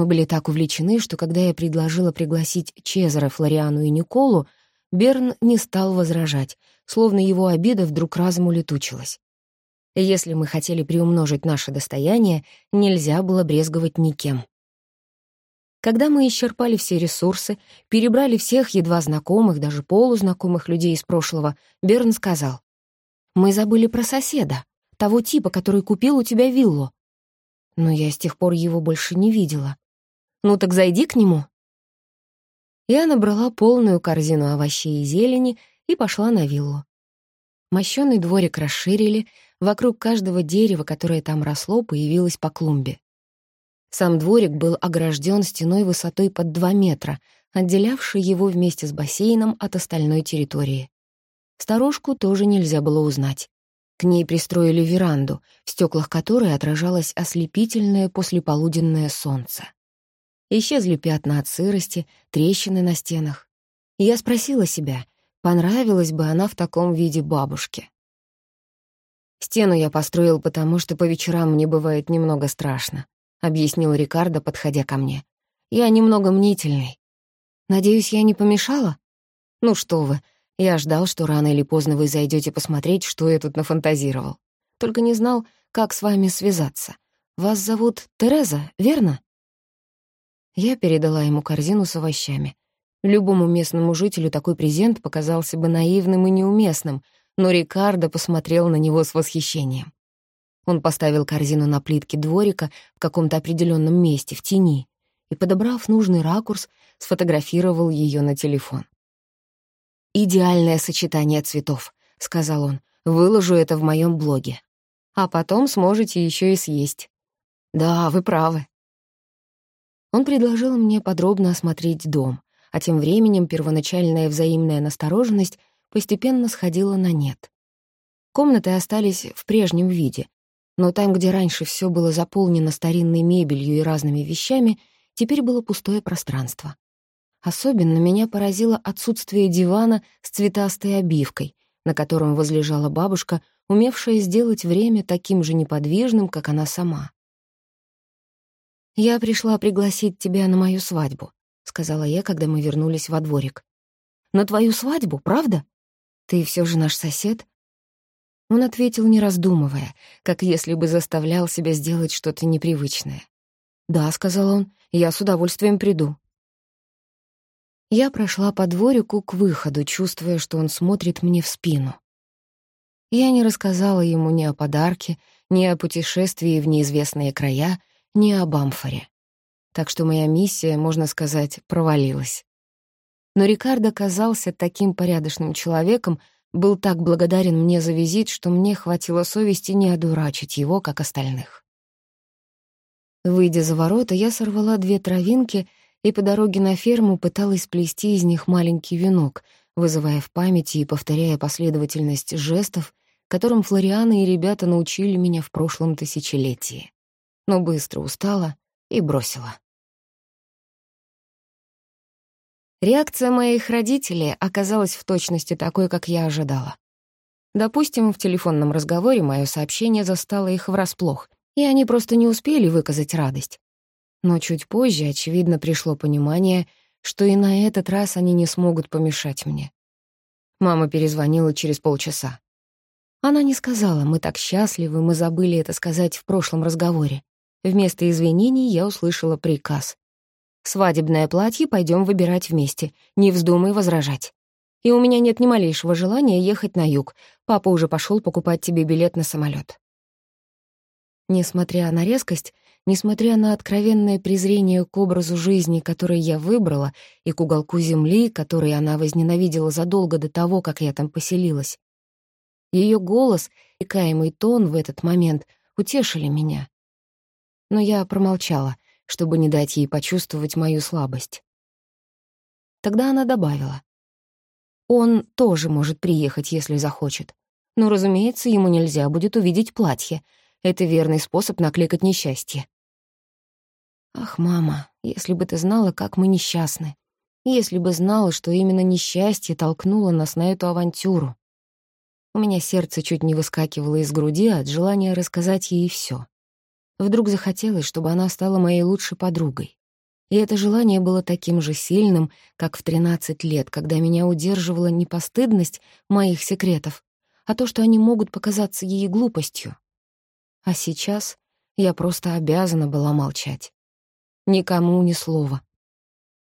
Мы были так увлечены, что когда я предложила пригласить Чезаре, Флориану и Николу, Берн не стал возражать, словно его обида вдруг разом улетучилась. Если мы хотели приумножить наше достояние, нельзя было брезговать никем. Когда мы исчерпали все ресурсы, перебрали всех едва знакомых, даже полузнакомых людей из прошлого, Берн сказал, «Мы забыли про соседа, того типа, который купил у тебя виллу. Но я с тех пор его больше не видела. Ну так зайди к нему». Я набрала полную корзину овощей и зелени и пошла на виллу. Мощёный дворик расширили, вокруг каждого дерева, которое там росло, появилось по клумбе. Сам дворик был огражден стеной высотой под 2 метра, отделявшей его вместе с бассейном от остальной территории. Старушку тоже нельзя было узнать. К ней пристроили веранду, в стеклах которой отражалось ослепительное послеполуденное солнце. Исчезли пятна от сырости, трещины на стенах. Я спросила себя, понравилась бы она в таком виде бабушке. «Стену я построил, потому что по вечерам мне бывает немного страшно», — объяснил Рикардо, подходя ко мне. «Я немного мнительный. Надеюсь, я не помешала? Ну что вы, я ждал, что рано или поздно вы зайдете посмотреть, что я тут нафантазировал. Только не знал, как с вами связаться. Вас зовут Тереза, верно?» Я передала ему корзину с овощами. Любому местному жителю такой презент показался бы наивным и неуместным, но Рикардо посмотрел на него с восхищением. Он поставил корзину на плитке дворика в каком-то определенном месте, в тени, и, подобрав нужный ракурс, сфотографировал ее на телефон. «Идеальное сочетание цветов», — сказал он. «Выложу это в моем блоге. А потом сможете еще и съесть». «Да, вы правы», он предложил мне подробно осмотреть дом, а тем временем первоначальная взаимная настороженность постепенно сходила на нет. Комнаты остались в прежнем виде, но там, где раньше все было заполнено старинной мебелью и разными вещами, теперь было пустое пространство. Особенно меня поразило отсутствие дивана с цветастой обивкой, на котором возлежала бабушка, умевшая сделать время таким же неподвижным, как она сама. «Я пришла пригласить тебя на мою свадьбу», — сказала я, когда мы вернулись во дворик. «На твою свадьбу, правда? Ты все же наш сосед?» Он ответил, не раздумывая, как если бы заставлял себя сделать что-то непривычное. «Да», — сказал он, — «я с удовольствием приду». Я прошла по дворику к выходу, чувствуя, что он смотрит мне в спину. Я не рассказала ему ни о подарке, ни о путешествии в неизвестные края, ни об амфоре. Так что моя миссия, можно сказать, провалилась. Но Рикардо казался таким порядочным человеком, был так благодарен мне за визит, что мне хватило совести не одурачить его, как остальных. Выйдя за ворота, я сорвала две травинки и по дороге на ферму пыталась сплести из них маленький венок, вызывая в памяти и повторяя последовательность жестов, которым Флориана и ребята научили меня в прошлом тысячелетии но быстро устала и бросила. Реакция моих родителей оказалась в точности такой, как я ожидала. Допустим, в телефонном разговоре мое сообщение застало их врасплох, и они просто не успели выказать радость. Но чуть позже, очевидно, пришло понимание, что и на этот раз они не смогут помешать мне. Мама перезвонила через полчаса. Она не сказала «мы так счастливы, мы забыли это сказать в прошлом разговоре». Вместо извинений я услышала приказ. «Свадебное платье пойдем выбирать вместе, не вздумай возражать. И у меня нет ни малейшего желания ехать на юг. Папа уже пошел покупать тебе билет на самолет. Несмотря на резкость, несмотря на откровенное презрение к образу жизни, который я выбрала, и к уголку земли, который она возненавидела задолго до того, как я там поселилась, ее голос и каемый тон в этот момент утешили меня но я промолчала, чтобы не дать ей почувствовать мою слабость. Тогда она добавила. «Он тоже может приехать, если захочет. Но, разумеется, ему нельзя будет увидеть платье. Это верный способ накликать несчастье». «Ах, мама, если бы ты знала, как мы несчастны. Если бы знала, что именно несчастье толкнуло нас на эту авантюру. У меня сердце чуть не выскакивало из груди от желания рассказать ей все. Вдруг захотелось, чтобы она стала моей лучшей подругой. И это желание было таким же сильным, как в 13 лет, когда меня удерживала не постыдность моих секретов, а то, что они могут показаться ей глупостью. А сейчас я просто обязана была молчать. Никому ни слова.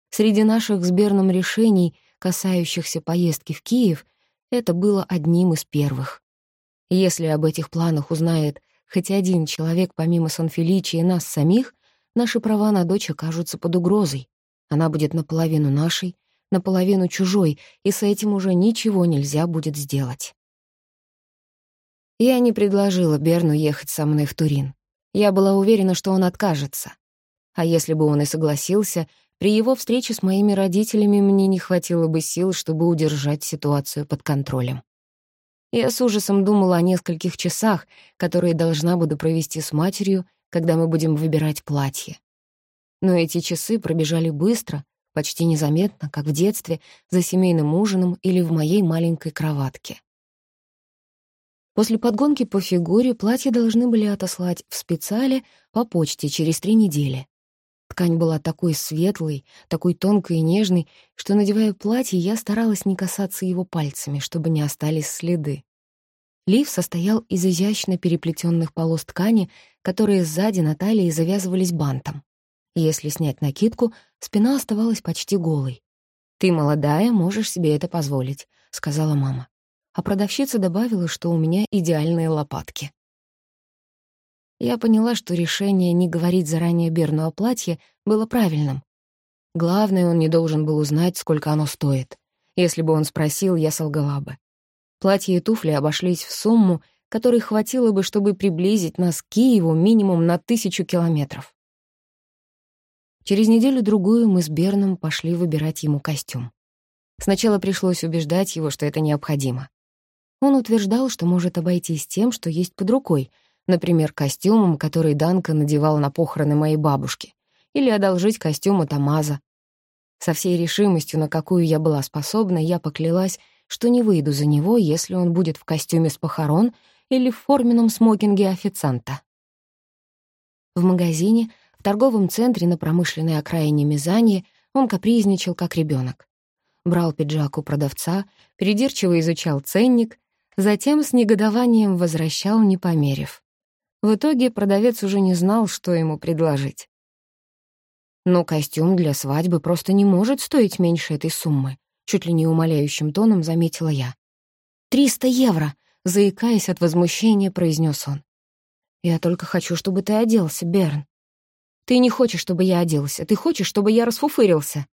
Среди наших с Берном решений, касающихся поездки в Киев, это было одним из первых. Если об этих планах узнает хоть один человек помимо Санфиличи и нас самих, наши права на дочь окажутся под угрозой. Она будет наполовину нашей, наполовину чужой, и с этим уже ничего нельзя будет сделать. Я не предложила Берну ехать со мной в Турин. Я была уверена, что он откажется. А если бы он и согласился, при его встрече с моими родителями мне не хватило бы сил, чтобы удержать ситуацию под контролем. Я с ужасом думала о нескольких часах, которые должна буду провести с матерью, когда мы будем выбирать платье. Но эти часы пробежали быстро, почти незаметно, как в детстве, за семейным ужином или в моей маленькой кроватке. После подгонки по фигуре платье должны были отослать в специале по почте через три недели. Ткань была такой светлой, такой тонкой и нежной, что, надевая платье, я старалась не касаться его пальцами, чтобы не остались следы. Лиф состоял из изящно переплетенных полос ткани, которые сзади на талии завязывались бантом. Если снять накидку, спина оставалась почти голой. «Ты молодая, можешь себе это позволить», — сказала мама. А продавщица добавила, что у меня идеальные лопатки. Я поняла, что решение не говорить заранее Берну о платье было правильным. Главное, он не должен был узнать, сколько оно стоит. Если бы он спросил, я солгала бы. Платье и туфли обошлись в сумму, которой хватило бы, чтобы приблизить нас к Киеву минимум на тысячу километров. Через неделю-другую мы с Берном пошли выбирать ему костюм. Сначала пришлось убеждать его, что это необходимо. Он утверждал, что может обойтись тем, что есть под рукой — например, костюмом, который Данка надевал на похороны моей бабушки, или одолжить костюм от Амаза. Со всей решимостью, на какую я была способна, я поклялась, что не выйду за него, если он будет в костюме с похорон или в форменном смокинге официанта. В магазине, в торговом центре на промышленной окраине Мизаньи он капризничал, как ребенок. Брал пиджак у продавца, придирчиво изучал ценник, затем с негодованием возвращал, не померив. В итоге продавец уже не знал, что ему предложить. Но костюм для свадьбы просто не может стоить меньше этой суммы, чуть ли не умоляющим тоном заметила я. «Триста евро!» — заикаясь от возмущения, произнес он. «Я только хочу, чтобы ты оделся, Берн». «Ты не хочешь, чтобы я оделся, ты хочешь, чтобы я расфуфырился».